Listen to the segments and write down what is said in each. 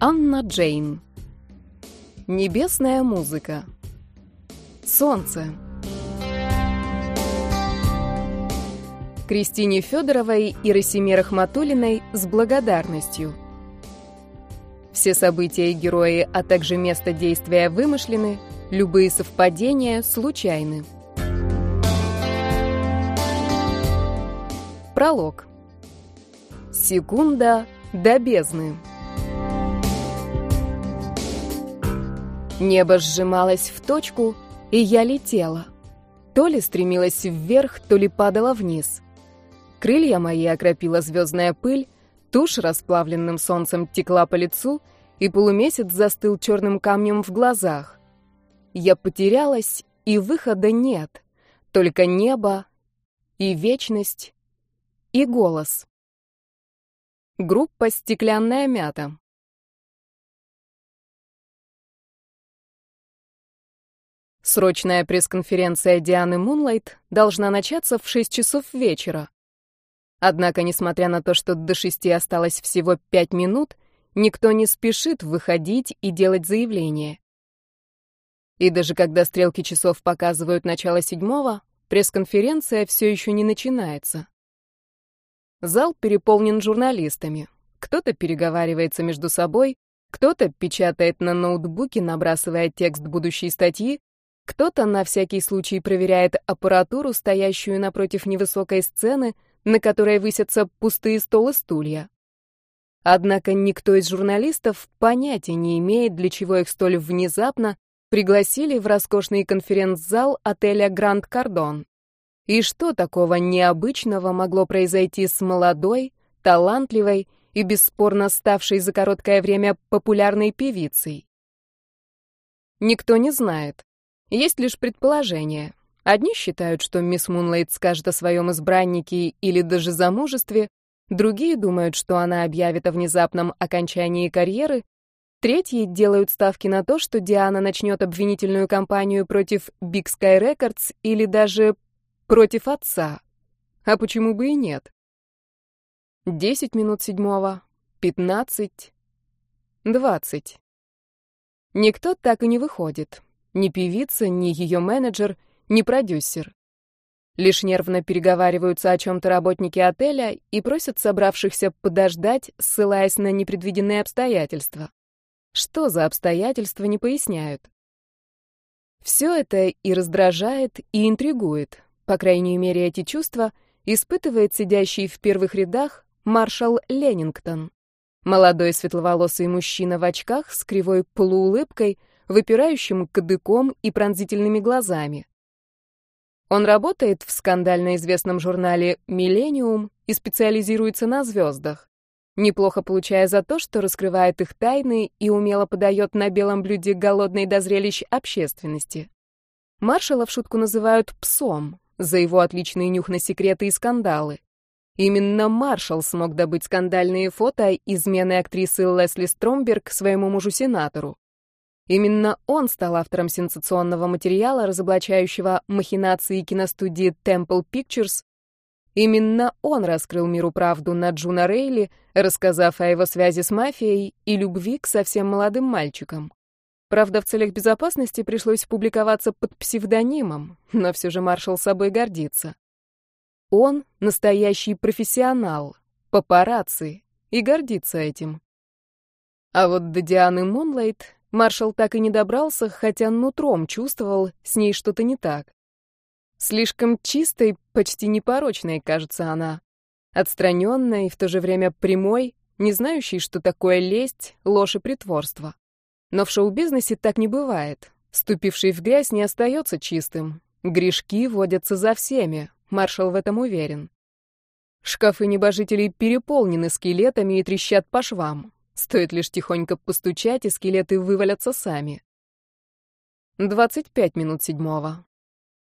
Анна Джейн. Небесная музыка. Солнце. Кристине Федоровой и Расиме Рахматулиной с благодарностью. Все события и герои, а также место действия вымышлены, любые совпадения случайны. Пролог. Секунда до бездны. Небо сжималось в точку, и я летела. То ли стремилась вверх, то ли падала вниз. Крылья мои окропила звездная пыль, тушь расплавленным солнцем текла по лицу, и полумесяц застыл черным камнем в глазах. Я потерялась, и выхода нет, только небо и вечность, и голос. Группа «Стеклянная мята». Срочная пресс-конференция Дианы Мунлайт должна начаться в 6 часов вечера. Однако, несмотря на то, что до шести осталось всего пять минут, никто не спешит выходить и делать заявление. И даже когда стрелки часов показывают начало седьмого, пресс-конференция все еще не начинается. Зал переполнен журналистами. Кто-то переговаривается между собой, кто-то печатает на ноутбуке, набрасывая текст будущей статьи, кто-то на всякий случай проверяет аппаратуру, стоящую напротив невысокой сцены, на которой высятся пустые стол и стулья. Однако никто из журналистов понятия не имеет, для чего их столь внезапно пригласили в роскошный конференц-зал отеля «Гранд Кардон». И что такого необычного могло произойти с молодой, талантливой и бесспорно ставшей за короткое время популярной певицей? Никто не знает. Есть лишь предположения. Одни считают, что мисс Мунлайт скажет о своем избраннике или даже замужестве, другие думают, что она объявит о внезапном окончании карьеры, третьи делают ставки на то, что Диана начнет обвинительную кампанию против Big Sky Records или даже против отца. А почему бы и нет? Десять минут седьмого, пятнадцать, двадцать. Никто так и не выходит. Ни певица, ни ее менеджер, ни продюсер. Лишь нервно переговариваются о чем-то работники отеля и просят собравшихся подождать, ссылаясь на непредвиденные обстоятельства. Что за обстоятельства, не поясняют. Все это и раздражает, и интригует. По крайней мере, эти чувства испытывает сидящий в первых рядах маршал Ленингтон. Молодой светловолосый мужчина в очках с кривой полуулыбкой, выпирающим кадыком и пронзительными глазами. Он работает в скандально известном журнале «Миллениум» и специализируется на звездах, неплохо получая за то, что раскрывает их тайны и умело подает на белом блюде голодный до зрелищ общественности. Маршала в шутку называют «псом» за его отличный нюх на секреты и скандалы. Именно Маршал смог добыть скандальные фото измены актрисы Лесли Стромберг своему мужу-сенатору. Именно он стал автором сенсационного материала, разоблачающего махинации киностудии Temple Pictures. Именно он раскрыл миру правду на Джуна Рейли, рассказав о его связи с мафией и любви к совсем молодым мальчикам. Правда, в целях безопасности пришлось публиковаться под псевдонимом, но все же маршал собой гордится. Он — настоящий профессионал, папарацци, и гордится этим. А вот до Дианы Мунлайт Маршал так и не добрался, хотя нутром чувствовал, с ней что-то не так. Слишком чистой, почти непорочной, кажется она. Отстраненной и в то же время прямой, не знающей, что такое лесть, ложь и притворство. Но в шоу-бизнесе так не бывает. Ступивший в грязь не остается чистым. Грешки водятся за всеми, маршал в этом уверен. Шкафы небожителей переполнены скелетами и трещат по швам. Стоит лишь тихонько постучать, и скелеты вывалятся сами. 25 минут седьмого.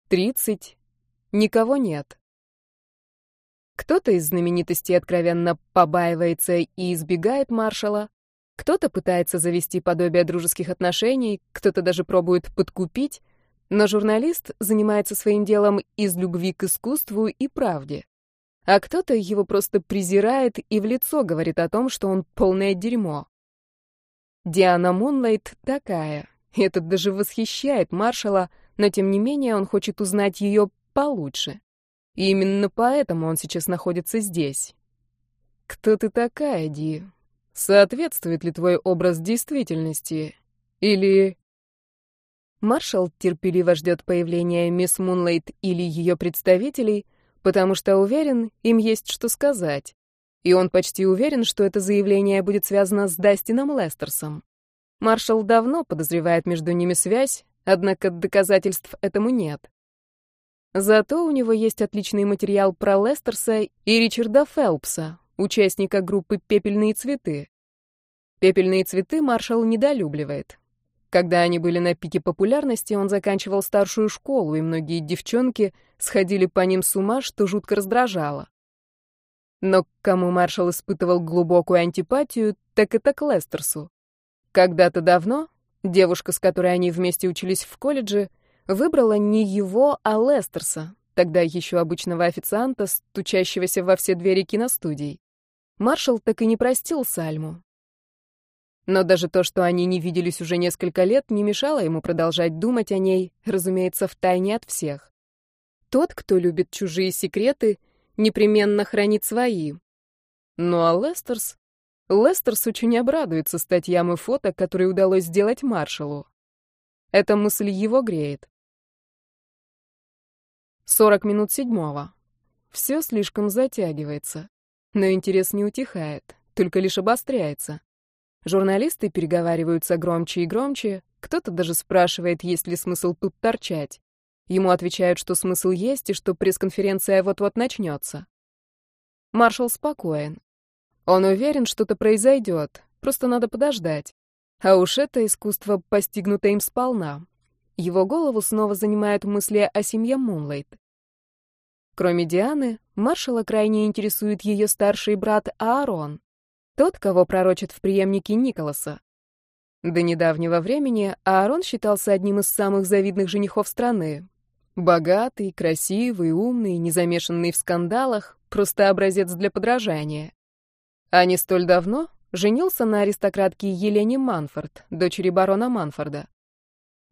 30. Никого нет. Кто-то из знаменитостей откровенно побаивается и избегает маршала, кто-то пытается завести подобие дружеских отношений, кто-то даже пробует подкупить, но журналист занимается своим делом из любви к искусству и правде а кто-то его просто презирает и в лицо говорит о том, что он полное дерьмо. Диана Мунлайт такая. Это даже восхищает маршала, но тем не менее он хочет узнать ее получше. И именно поэтому он сейчас находится здесь. Кто ты такая, Ди? Соответствует ли твой образ действительности? Или... Маршал терпеливо ждет появления мисс Мунлайт или ее представителей, потому что уверен, им есть что сказать. И он почти уверен, что это заявление будет связано с Дастином Лестерсом. Маршал давно подозревает между ними связь, однако доказательств этому нет. Зато у него есть отличный материал про Лестерса и Ричарда Фелпса, участника группы «Пепельные цветы». «Пепельные цветы» маршал недолюбливает. Когда они были на пике популярности, он заканчивал старшую школу, и многие девчонки сходили по ним с ума, что жутко раздражало. Но к кому маршал испытывал глубокую антипатию, так это к Лестерсу. Когда-то давно девушка, с которой они вместе учились в колледже, выбрала не его, а Лестерса, тогда еще обычного официанта, стучащегося во все двери киностудий. Маршал так и не простил Сальму. Но даже то, что они не виделись уже несколько лет, не мешало ему продолжать думать о ней, разумеется, втайне от всех. Тот, кто любит чужие секреты, непременно хранит свои. Ну а Лестерс? Лестерс очень обрадуется статьям и фото, которые удалось сделать маршалу. Эта мысль его греет. 40 минут седьмого. Все слишком затягивается. Но интерес не утихает, только лишь обостряется. Журналисты переговариваются громче и громче, кто-то даже спрашивает, есть ли смысл тут торчать. Ему отвечают, что смысл есть и что пресс-конференция вот-вот начнется. Маршал спокоен. Он уверен, что-то произойдет, просто надо подождать. А уж это искусство постигнуто им сполна. Его голову снова занимают мысли о семье Мунлайт. Кроме Дианы, маршала крайне интересует ее старший брат Аарон. Тот, кого пророчат в преемнике Николаса. До недавнего времени Аарон считался одним из самых завидных женихов страны. Богатый, красивый, умный, незамешанный в скандалах, просто образец для подражания. А не столь давно женился на аристократке Елене Манфорд, дочери барона Манфорда.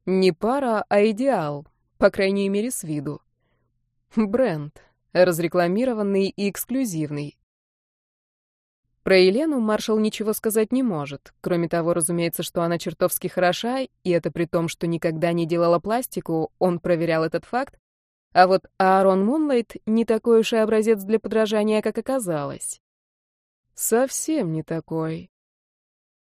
Не пара, а идеал, по крайней мере, с виду. Бренд, разрекламированный и эксклюзивный. Про Елену маршал ничего сказать не может. Кроме того, разумеется, что она чертовски хороша, и это при том, что никогда не делала пластику, он проверял этот факт. А вот Аарон Мунлайт не такой уж и образец для подражания, как оказалось. Совсем не такой.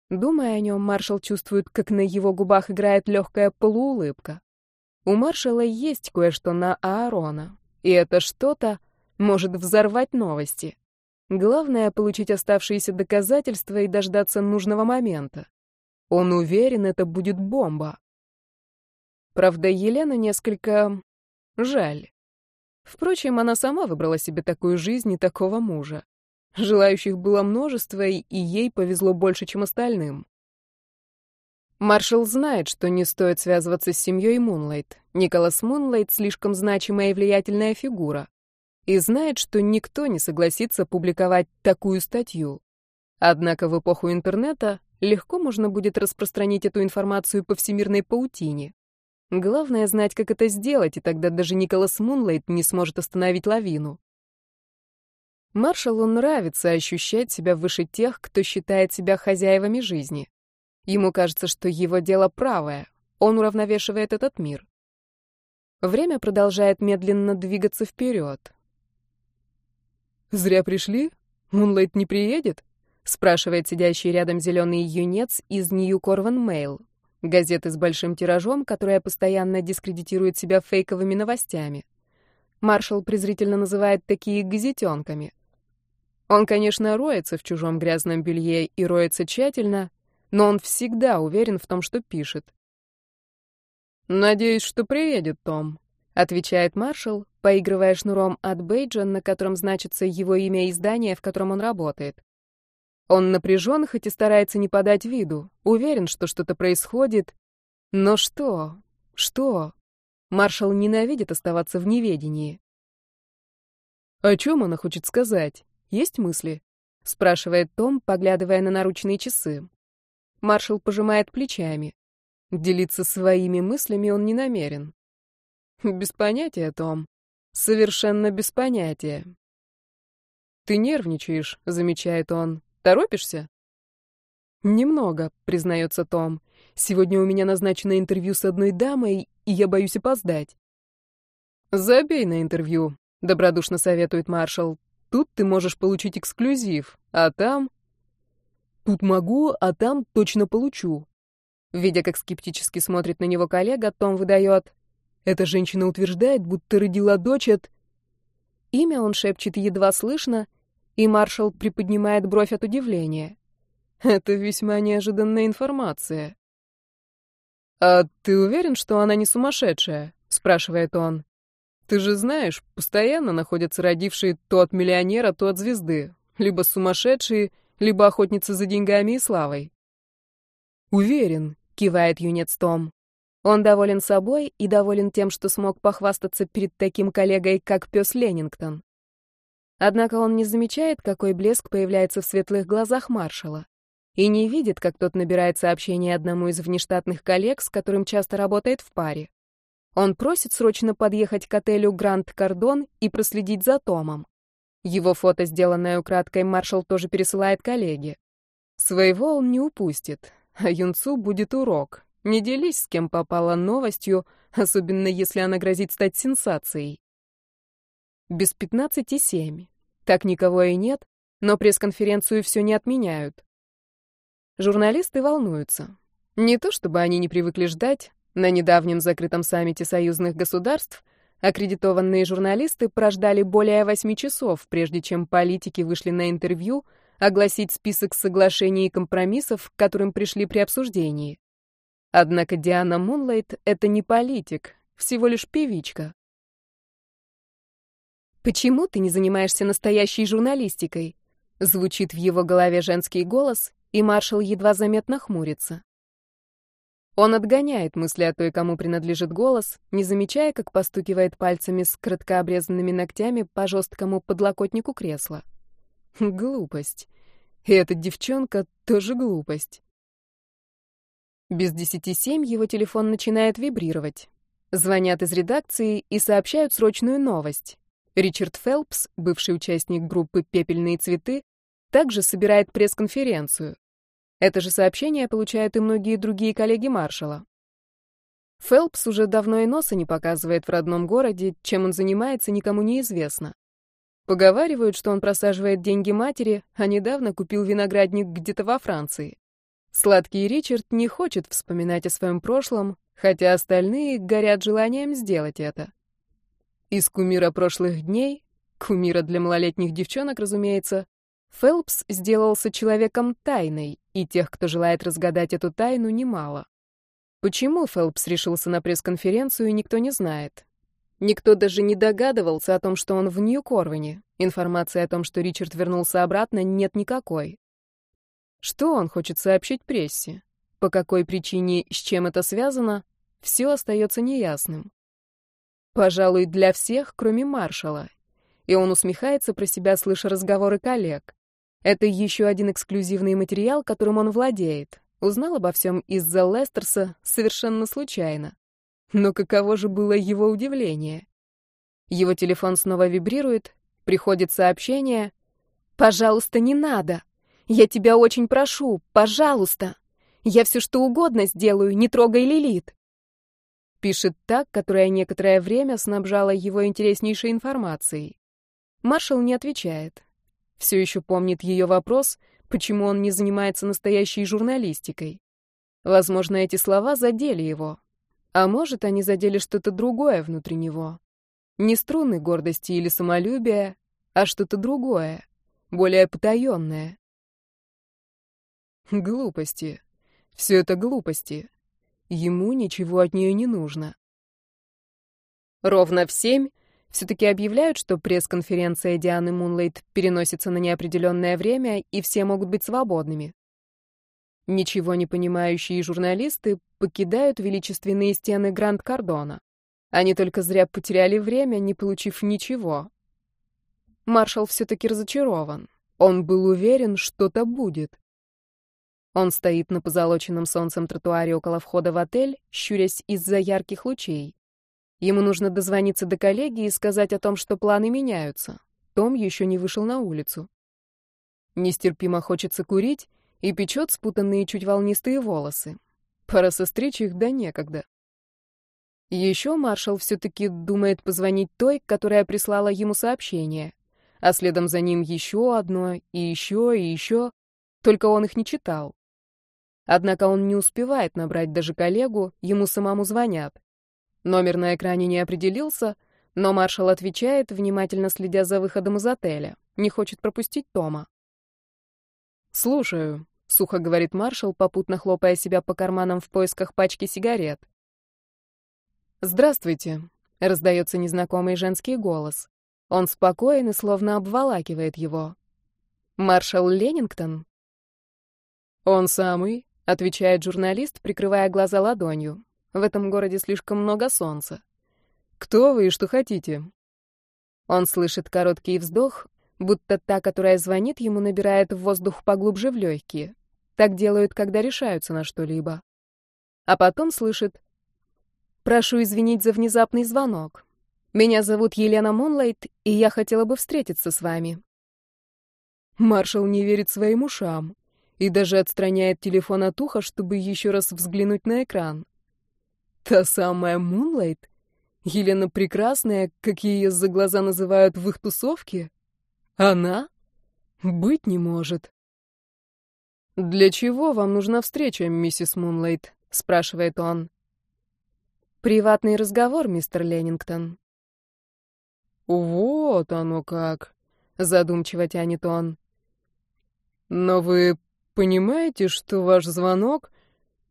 Думая о нем, маршал чувствует, как на его губах играет легкая полуулыбка. У маршала есть кое-что на Аарона, и это что-то может взорвать новости. Главное — получить оставшиеся доказательства и дождаться нужного момента. Он уверен, это будет бомба. Правда, Елена несколько... жаль. Впрочем, она сама выбрала себе такую жизнь и такого мужа. Желающих было множество, и ей повезло больше, чем остальным. Маршал знает, что не стоит связываться с семьей Мунлайт. Николас Мунлайт — слишком значимая и влиятельная фигура и знает, что никто не согласится публиковать такую статью. Однако в эпоху интернета легко можно будет распространить эту информацию по всемирной паутине. Главное знать, как это сделать, и тогда даже Николас Мунлайт не сможет остановить лавину. Маршалу нравится ощущать себя выше тех, кто считает себя хозяевами жизни. Ему кажется, что его дело правое, он уравновешивает этот мир. Время продолжает медленно двигаться вперед. «Зря пришли? Мунлайт не приедет?» — спрашивает сидящий рядом зеленый юнец из Нью Корван Мейл, газеты с большим тиражом, которая постоянно дискредитирует себя фейковыми новостями. Маршал презрительно называет такие газетенками. Он, конечно, роется в чужом грязном белье и роется тщательно, но он всегда уверен в том, что пишет. «Надеюсь, что приедет Том», — отвечает маршал, поигрывая шнуром от бейджа, на котором значится его имя и издание, в котором он работает. Он напряжен, хоть и старается не подать виду, уверен, что что-то происходит. Но что? Что? Маршал ненавидит оставаться в неведении. «О чем она хочет сказать? Есть мысли?» — спрашивает Том, поглядывая на наручные часы. маршал пожимает плечами. Делиться своими мыслями он не намерен. Без понятия, Том. Совершенно без понятия. Ты нервничаешь, замечает он. Торопишься? Немного, признается Том. Сегодня у меня назначено интервью с одной дамой, и я боюсь опоздать. Забей на интервью, добродушно советует маршал. Тут ты можешь получить эксклюзив, а там... Тут могу, а там точно получу. Видя, как скептически смотрит на него коллега, Том выдает. Эта женщина утверждает, будто родила дочь от... Имя он шепчет едва слышно, и маршал приподнимает бровь от удивления. Это весьма неожиданная информация. «А ты уверен, что она не сумасшедшая?» — спрашивает он. «Ты же знаешь, постоянно находятся родившие то от миллионера, то от звезды. Либо сумасшедшие, либо охотницы за деньгами и славой». «Уверен», — кивает юнец Том. Он доволен собой и доволен тем, что смог похвастаться перед таким коллегой, как пес Леннингтон. Однако он не замечает, какой блеск появляется в светлых глазах маршала и не видит, как тот набирает сообщение одному из внештатных коллег, с которым часто работает в паре. Он просит срочно подъехать к отелю Гранд Кардон и проследить за Томом. Его фото, сделанное украдкой, маршал тоже пересылает коллеге. Своего он не упустит, а юнцу будет урок. Не делись с кем попало новостью, особенно если она грозит стать сенсацией. Без пятнадцати семь. Так никого и нет, но пресс-конференцию все не отменяют. Журналисты волнуются. Не то чтобы они не привыкли ждать, на недавнем закрытом саммите союзных государств аккредитованные журналисты прождали более восьми часов, прежде чем политики вышли на интервью огласить список соглашений и компромиссов, к которым пришли при обсуждении. Однако Диана Мунлайт — это не политик, всего лишь певичка. «Почему ты не занимаешься настоящей журналистикой?» Звучит в его голове женский голос, и маршал едва заметно хмурится. Он отгоняет мысли о той, кому принадлежит голос, не замечая, как постукивает пальцами с кратко обрезанными ногтями по жесткому подлокотнику кресла. Глупость. И эта девчонка тоже глупость. Без десяти семь его телефон начинает вибрировать. Звонят из редакции и сообщают срочную новость. Ричард Фелпс, бывший участник группы «Пепельные цветы», также собирает пресс-конференцию. Это же сообщение получают и многие другие коллеги маршала. Фелпс уже давно и носа не показывает в родном городе, чем он занимается, никому не известно. Поговаривают, что он просаживает деньги матери, а недавно купил виноградник где-то во Франции. Сладкий Ричард не хочет вспоминать о своем прошлом, хотя остальные горят желанием сделать это. Из кумира прошлых дней, кумира для малолетних девчонок, разумеется, Фелпс сделался человеком тайной, и тех, кто желает разгадать эту тайну, немало. Почему Фелпс решился на пресс-конференцию, никто не знает. Никто даже не догадывался о том, что он в Нью-Корвине. Информации о том, что Ричард вернулся обратно, нет никакой. Что он хочет сообщить прессе? По какой причине, с чем это связано, все остается неясным. Пожалуй, для всех, кроме маршала. И он усмехается про себя, слыша разговоры коллег. Это еще один эксклюзивный материал, которым он владеет. Узнал обо всем из-за Лестерса совершенно случайно. Но каково же было его удивление? Его телефон снова вибрирует, приходит сообщение. «Пожалуйста, не надо! Я тебя очень прошу, пожалуйста! Я все что угодно сделаю, не трогай Лилит!» Пишет так, которая некоторое время снабжала его интереснейшей информацией. Маршал не отвечает все еще помнит ее вопрос, почему он не занимается настоящей журналистикой. Возможно, эти слова задели его. А может, они задели что-то другое внутри него. Не струны гордости или самолюбия, а что-то другое, более потаенное. Глупости. Все это глупости. Ему ничего от нее не нужно. Ровно в семь все-таки объявляют, что пресс-конференция Дианы Мунлейт переносится на неопределенное время, и все могут быть свободными. Ничего не понимающие журналисты покидают величественные стены Гранд-Кардона. Они только зря потеряли время, не получив ничего. Маршал все-таки разочарован. Он был уверен, что-то будет. Он стоит на позолоченном солнцем тротуаре около входа в отель, щурясь из-за ярких лучей. Ему нужно дозвониться до коллеги и сказать о том, что планы меняются. Том еще не вышел на улицу. Нестерпимо хочется курить и печет спутанные чуть волнистые волосы. Пора состричь их, да некогда. Еще маршал все-таки думает позвонить той, которая прислала ему сообщение, а следом за ним еще одно, и еще, и еще, только он их не читал. Однако он не успевает набрать даже коллегу, ему самому звонят. Номер на экране не определился, но маршал отвечает, внимательно следя за выходом из отеля. Не хочет пропустить Тома. «Слушаю», — сухо говорит маршал, попутно хлопая себя по карманам в поисках пачки сигарет. «Здравствуйте», — раздается незнакомый женский голос. Он спокоен и словно обволакивает его. «Маршал Ленингтон?» «Он самый», — отвечает журналист, прикрывая глаза ладонью. В этом городе слишком много солнца. Кто вы и что хотите? Он слышит короткий вздох, будто та, которая звонит ему, набирает воздух поглубже в легкие. Так делают, когда решаются на что-либо. А потом слышит «Прошу извинить за внезапный звонок. Меня зовут Елена Монлайт, и я хотела бы встретиться с вами». Маршал не верит своим ушам и даже отстраняет телефон от уха, чтобы еще раз взглянуть на экран. Та самая Мунлайт? Елена Прекрасная, как ее за глаза называют в их тусовке? Она? Быть не может. «Для чего вам нужна встреча, миссис Мунлайт?» — спрашивает он. «Приватный разговор, мистер Леннингтон». «Вот оно как!» — задумчиво тянет он. «Но вы понимаете, что ваш звонок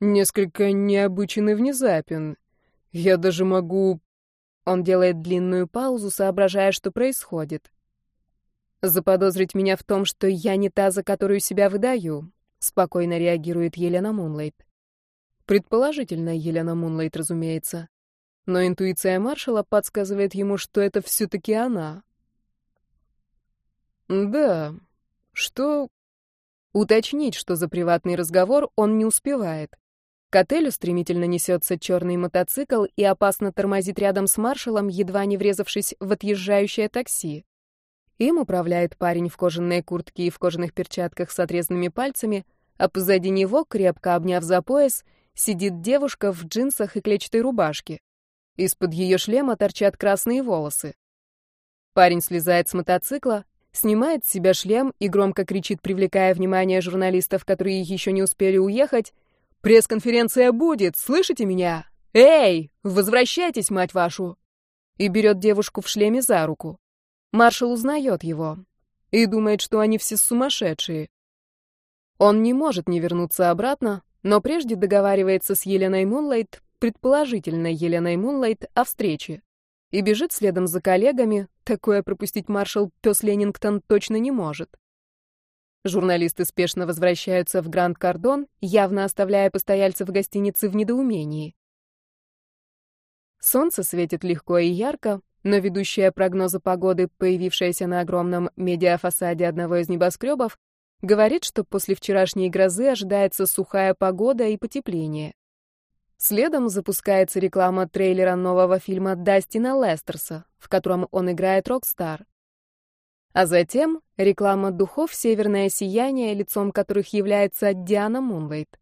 Несколько необычен и внезапен. Я даже могу... Он делает длинную паузу, соображая, что происходит. Заподозрить меня в том, что я не та, за которую себя выдаю, спокойно реагирует Елена Мунлайт. Предположительно, Елена Мунлайт, разумеется. Но интуиция маршала подсказывает ему, что это все-таки она. Да, что... Уточнить, что за приватный разговор, он не успевает. К отелю стремительно несется черный мотоцикл и опасно тормозит рядом с маршалом, едва не врезавшись в отъезжающее такси. Им управляет парень в кожаной куртке и в кожаных перчатках с отрезанными пальцами, а позади него, крепко обняв за пояс, сидит девушка в джинсах и клетчатой рубашке. Из-под ее шлема торчат красные волосы. Парень слезает с мотоцикла, снимает с себя шлем и громко кричит, привлекая внимание журналистов, которые еще не успели уехать, Пресс-конференция будет, слышите меня? Эй, возвращайтесь, мать вашу!» И берет девушку в шлеме за руку. Маршал узнает его и думает, что они все сумасшедшие. Он не может не вернуться обратно, но прежде договаривается с Еленой Мунлайт, предположительно Еленой Мунлайт, о встрече. И бежит следом за коллегами, такое пропустить маршал Пес Ленингтон точно не может. Журналисты спешно возвращаются в Гранд Кардон, явно оставляя постояльцев гостиницы в недоумении. Солнце светит легко и ярко, но ведущая прогноза погоды, появившаяся на огромном медиафасаде одного из небоскребов, говорит, что после вчерашней грозы ожидается сухая погода и потепление. Следом запускается реклама трейлера нового фильма Дастина Лестерса, в котором он играет рок-стар. А затем реклама духов «Северное сияние», лицом которых является Диана Мунлайт.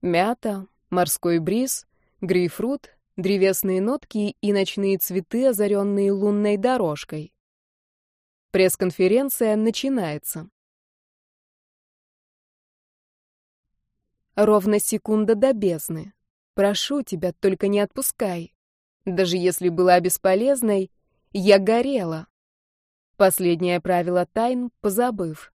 Мята, морской бриз, грейпфрут, древесные нотки и ночные цветы, озаренные лунной дорожкой. Пресс-конференция начинается. Ровно секунда до бездны. Прошу тебя, только не отпускай. Даже если была бесполезной, я горела. Последнее правило тайн позабыв.